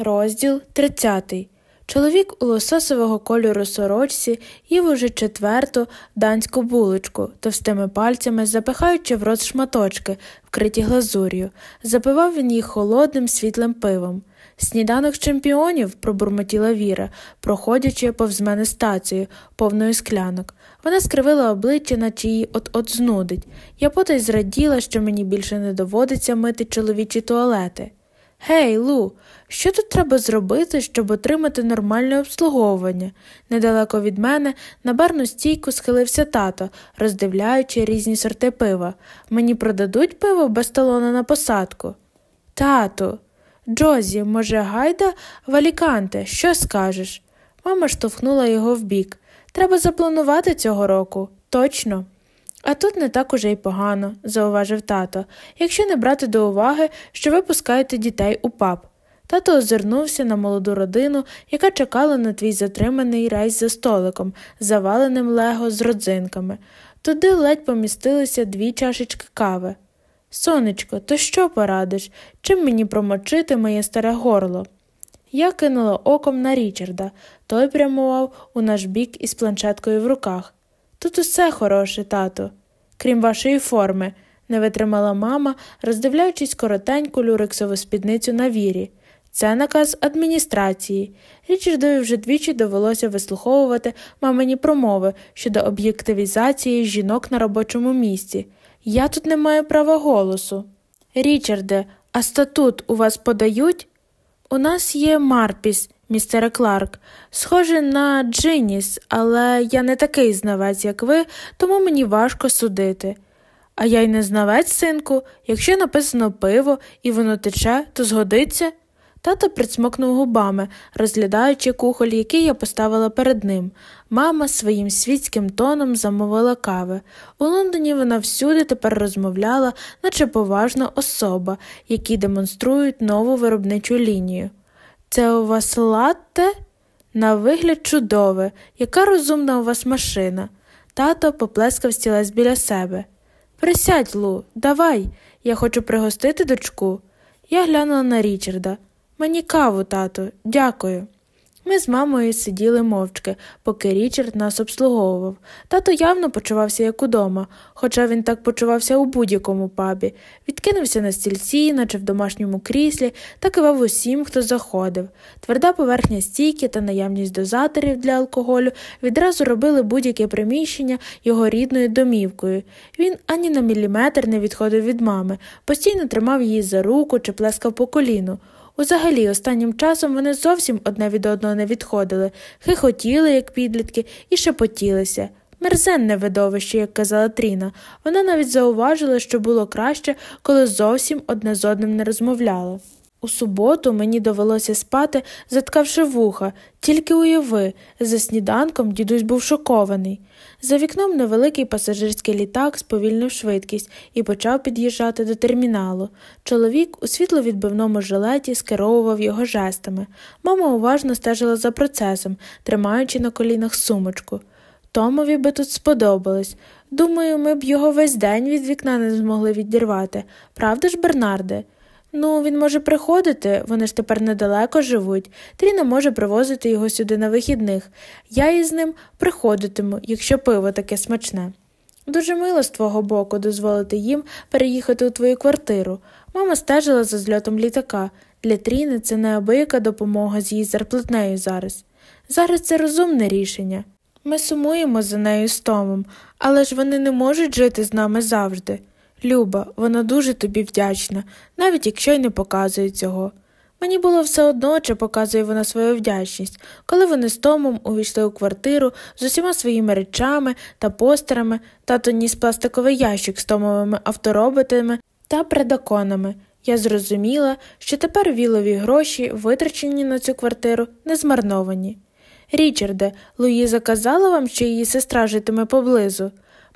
Розділ 30. Чоловік у лососового кольору сорочці їв уже четверту данську булочку, товстими пальцями запихаючи в рот шматочки, вкриті глазур'ю. Запивав він їх холодним світлим пивом. Сніданок чемпіонів, пробурмотіла Віра, проходячи повз мене стацію, повною склянок. Вона скривила обличчя, наче її от-от знудить. Я потай зраділа, що мені більше не доводиться мити чоловічі туалети. Гей, Лу, що тут треба зробити, щоб отримати нормальне обслуговування? Недалеко від мене на барну стійку схилився тато, роздивляючи різні сорти пива. Мені продадуть пиво без талона на посадку. Тату, Джозі, може, гайда в Аліканте, що скажеш? Мама штовхнула його вбік. Треба запланувати цього року, точно. А тут не так уже й погано, зауважив тато, якщо не брати до уваги, що ви пускаєте дітей у паб. Тато озирнувся на молоду родину, яка чекала на твій затриманий рейс за столиком, заваленим лего з родзинками. Туди ледь помістилися дві чашечки кави. Сонечко, то що порадиш? Чим мені промочити моє старе горло? Я кинула оком на Річарда, той прямував у наш бік із планшеткою в руках. Тут усе хороше, тато, крім вашої форми, не витримала мама, роздивляючись коротеньку люрексову спідницю на вірі. Це наказ адміністрації. Річардові вже двічі довелося вислуховувати мамині промови щодо об'єктивізації жінок на робочому місці. Я тут не маю права голосу. Річарде, а статут у вас подають? У нас є Марпіс, містере Кларк, схоже на Джиніс, але я не такий знавець, як ви, тому мені важко судити. А я й не знавець, синку, якщо написано пиво і воно тече, то згодиться. Тато присмокнув губами, розглядаючи кухоль, який я поставила перед ним. Мама своїм світським тоном замовила кави. У Лондоні вона всюди тепер розмовляла, наче поважна особа, які демонструють нову виробничу лінію. Це у вас латте? На вигляд чудове, яка розумна у вас машина. Тато поплескав стілець біля себе. Присядь, Лу, давай, я хочу пригостити дочку. Я глянула на Річарда. Мені каву, тату, дякую. Ми з мамою сиділи мовчки, поки Річард нас обслуговував. Тато явно почувався як удома, хоча він так почувався у будь-якому пабі, відкинувся на стільці, наче в домашньому кріслі, та кивав усім, хто заходив. Тверда поверхня стійки та наявність дозаторів для алкоголю відразу робили будь-яке приміщення його рідною домівкою. Він ані на міліметр не відходив від мами, постійно тримав її за руку чи плескав по коліну. Узагалі, останнім часом вони зовсім одне від одного не відходили, хихотіли, як підлітки, і шепотілися. Мерзенне видовище, як казала Тріна. Вона навіть зауважила, що було краще, коли зовсім одне з одним не розмовляли. У суботу мені довелося спати, заткавши вуха, тільки уяви, за сніданком дідусь був шокований. За вікном невеликий пасажирський літак сповільнив швидкість і почав під'їжджати до терміналу. Чоловік у світловідбивному жилеті скеровував його жестами. Мама уважно стежила за процесом, тримаючи на колінах сумочку. Томові би тут сподобалось. Думаю, ми б його весь день від вікна не змогли відірвати. Правда ж, Бернарде? Ну, він може приходити, вони ж тепер недалеко живуть. Тріна може привозити його сюди на вихідних. Я із ним приходитиму, якщо пиво таке смачне. Дуже мило з твого боку дозволити їм переїхати у твою квартиру. Мама стежила за зльотом літака. Для Тріни це неабияка допомога з її зарплатнею зараз. Зараз це розумне рішення. Ми сумуємо за нею з Томом, але ж вони не можуть жити з нами завжди. Люба, вона дуже тобі вдячна, навіть якщо й не показує цього. Мені було все одно, чи показує вона свою вдячність, коли вони з Томом увійшли у квартиру з усіма своїми речами та постерами, тато ніс пластиковий ящик з томовими автороботами та предаконами. Я зрозуміла, що тепер вілові гроші, витрачені на цю квартиру, не змарновані. Річарде, Луїза казала вам, що її сестра житиме поблизу.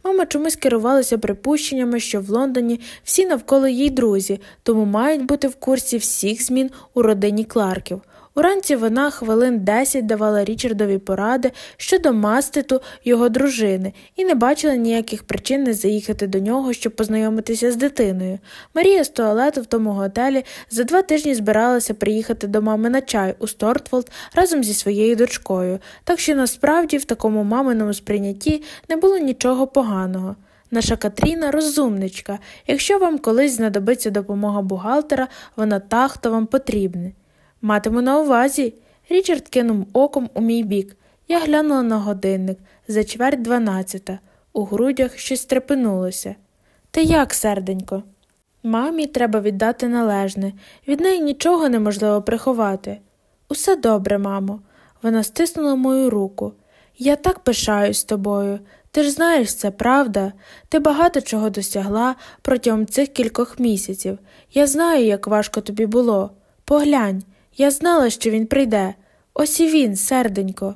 Мама чомусь керувалася припущеннями, що в Лондоні всі навколо її друзі, тому мають бути в курсі всіх змін у родині Кларків. Уранці вона хвилин десять давала Річардові поради щодо маститу його дружини і не бачила ніяких причин не заїхати до нього, щоб познайомитися з дитиною. Марія з туалету в тому готелі за два тижні збиралася приїхати до мами на чай у Стортфолд разом зі своєю дочкою, так що насправді в такому маминому сприйнятті не було нічого поганого. Наша Катріна розумничка. Якщо вам колись знадобиться допомога бухгалтера, вона та, хто вам потрібне. Матиму на увазі. Річард кинув оком у мій бік. Я глянула на годинник за чверть дванадцята. У грудях щось трепенулося. Ти як, серденько? Мамі треба віддати належне, від неї нічого неможливо приховати. Усе добре, мамо. Вона стиснула мою руку. Я так пишаюсь тобою. Ти ж знаєш це, правда? Ти багато чого досягла протягом цих кількох місяців. Я знаю, як важко тобі було. Поглянь, я знала, що він прийде. Ось і він, серденько.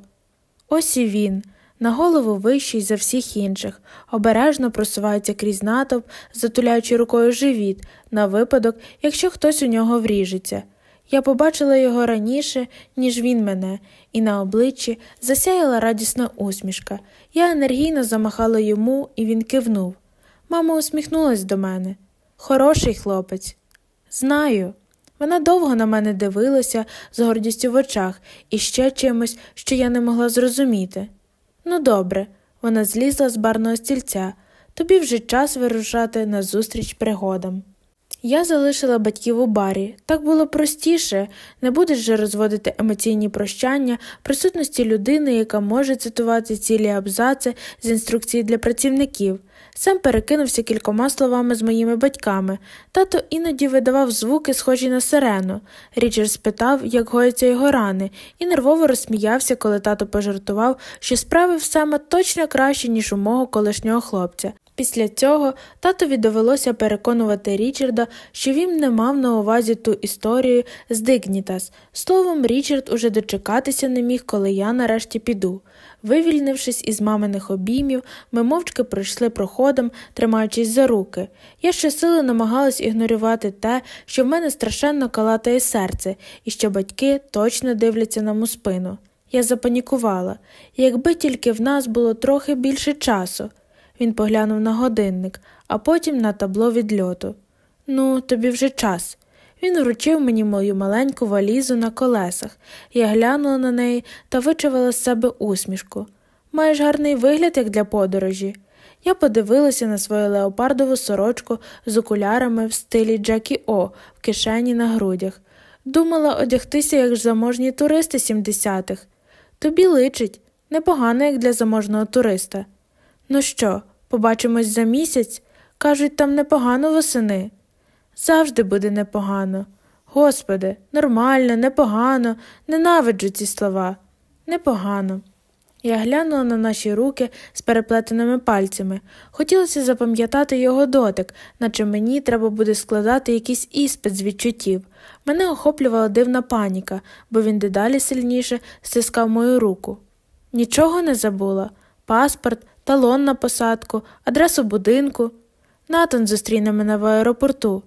Ось і він, на голову вищий за всіх інших, обережно просувається крізь натовп, затуляючи рукою живіт, на випадок, якщо хтось у нього вріжеться. Я побачила його раніше, ніж він мене, і на обличчі засяяла радісна усмішка. Я енергійно замахала йому, і він кивнув. Мама усміхнулась до мене. Хороший хлопець. Знаю. Вона довго на мене дивилася з гордістю в очах і ще чимось, що я не могла зрозуміти. Ну, добре, вона злізла з барного стільця. Тобі вже час вирушати на зустріч пригодам. Я залишила батьків у барі. Так було простіше, не будеш же розводити емоційні прощання присутності людини, яка може цитувати цілі абзаци з інструкції для працівників. Сам перекинувся кількома словами з моїми батьками. Тато іноді видавав звуки, схожі на сирену. Річард спитав, як гояться його рани, і нервово розсміявся, коли тато пожартував, що справив саме точно краще, ніж у мого колишнього хлопця. Після цього татові довелося переконувати Річарда, що він не мав на увазі ту історію з Дигнітас. Словом, Річард уже дочекатися не міг, коли я нарешті піду. Вивільнившись із маминих обіймів, ми мовчки пройшли проходом, тримаючись за руки. Я щосили намагалась ігнорувати те, що в мене страшенно калатає серце, і що батьки точно дивляться на мою спину. Я запанікувала, якби тільки в нас було трохи більше часу. Він поглянув на годинник, а потім на табло відльоту. Ну, тобі вже час. Він вручив мені мою маленьку валізу на колесах. Я глянула на неї та вичавила з себе усмішку. Маєш гарний вигляд, як для подорожі. Я подивилася на свою леопардову сорочку з окулярами в стилі Джекі О в кишені на грудях. Думала одягтися, як заможні туристи сімдесятих. Тобі личить непогано, як для заможного туриста. Ну що, побачимось за місяць? Кажуть, там непогано восени. Завжди буде непогано. Господи, нормально, непогано, ненавиджу ці слова. Непогано. Я глянула на наші руки з переплетеними пальцями. Хотілося запам'ятати його дотик, наче мені треба буде складати якийсь іспит з відчуттів. Мене охоплювала дивна паніка, бо він дедалі сильніше стискав мою руку. Нічого не забула паспорт, талон на посадку, адресу будинку. Натан зустріне мене в аеропорту.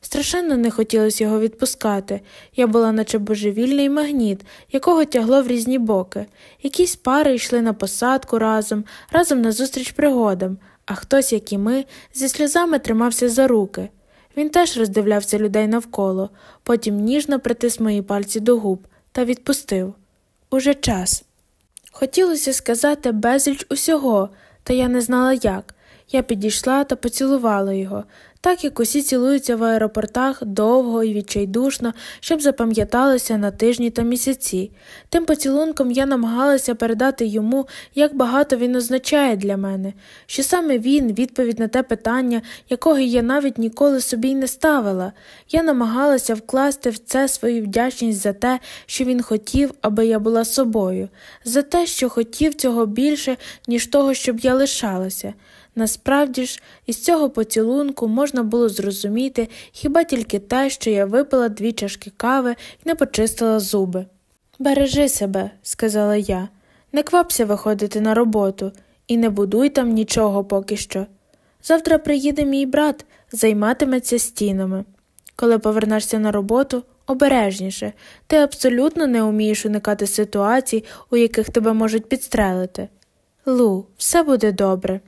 Страшенно не хотілося його відпускати. Я була, наче божевільний магніт, якого тягло в різні боки. Якісь пари йшли на посадку разом, разом назустріч пригодам, а хтось, як і ми, зі сльозами тримався за руки. Він теж роздивлявся людей навколо, потім ніжно притис мої пальці до губ та відпустив. Уже час. Хотілося сказати безліч усього, та я не знала як. Я підійшла та поцілувала його, так як усі цілуються в аеропортах довго і відчайдушно, щоб запам'яталося на тижні та місяці. Тим поцілунком я намагалася передати йому, як багато він означає для мене, що саме він відповідь на те питання, якого я навіть ніколи собі й не ставила. Я намагалася вкласти в це свою вдячність за те, що він хотів, аби я була собою, за те, що хотів цього більше, ніж того, щоб я лишалася. Насправді ж, із цього поцілунку можна було зрозуміти хіба тільки те, що я випила дві чашки кави і не почистила зуби. Бережи себе, сказала я, не квапся виходити на роботу і не будуй там нічого поки що. Завтра приїде мій брат, займатиметься стінами. Коли повернешся на роботу, обережніше. Ти абсолютно не вмієш уникати ситуацій, у яких тебе можуть підстрелити. Лу, все буде добре.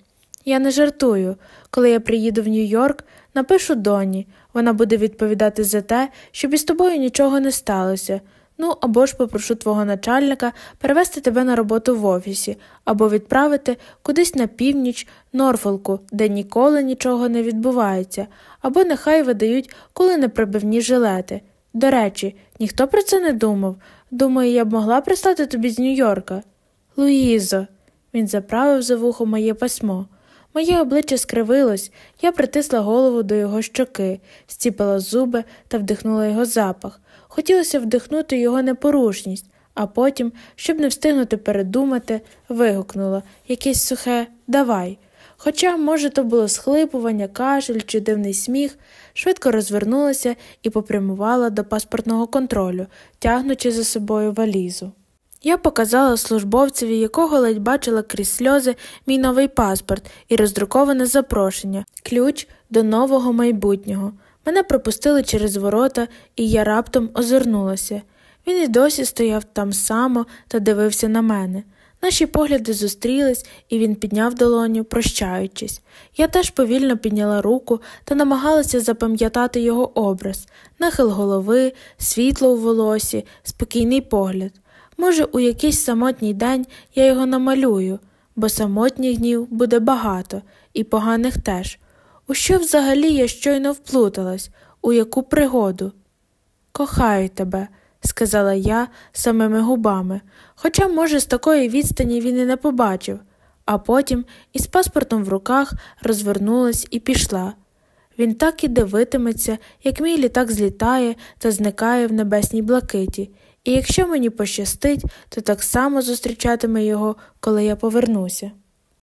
Я не жартую. Коли я приїду в Нью-Йорк, напишу Доні, вона буде відповідати за те, щоб із тобою нічого не сталося. Ну або ж попрошу твого начальника перевести тебе на роботу в офісі, або відправити кудись на північ Норфолку, де ніколи нічого не відбувається, або нехай видають коли неприбивні жилети. До речі, ніхто про це не думав. Думаю, я б могла прислати тобі з Нью-Йорка. Луїзо, він заправив за вухо моє пасмо. Моє обличчя скривилось, я притисла голову до його щоки, стіпила зуби та вдихнула його запах. Хотілося вдихнути його непорушність, а потім, щоб не встигнути передумати, вигукнула якесь сухе Давай. Хоча, може, то було схлипування, кашель чи дивний сміх, швидко розвернулася і попрямувала до паспортного контролю, тягнучи за собою валізу. Я показала службовцеві, якого ледь бачила крізь сльози мій новий паспорт і роздруковане запрошення, ключ до нового майбутнього. Мене пропустили через ворота, і я раптом озирнулася. Він і досі стояв там само та дивився на мене. Наші погляди зустрілись, і він підняв долоню, прощаючись. Я теж повільно підняла руку та намагалася запам'ятати його образ, нахил голови, світло у волосі, спокійний погляд. Може, у якийсь самотній день я його намалюю, бо самотніх днів буде багато, і поганих теж. У що взагалі я щойно вплуталась, у яку пригоду? Кохаю тебе, сказала я самими губами, хоча, може, з такої відстані він і не побачив, а потім із паспортом в руках розвернулась і пішла. Він так і дивитиметься, як мій літак злітає та зникає в небесній блакиті, і якщо мені пощастить, то так само зустрічатиме його, коли я повернуся.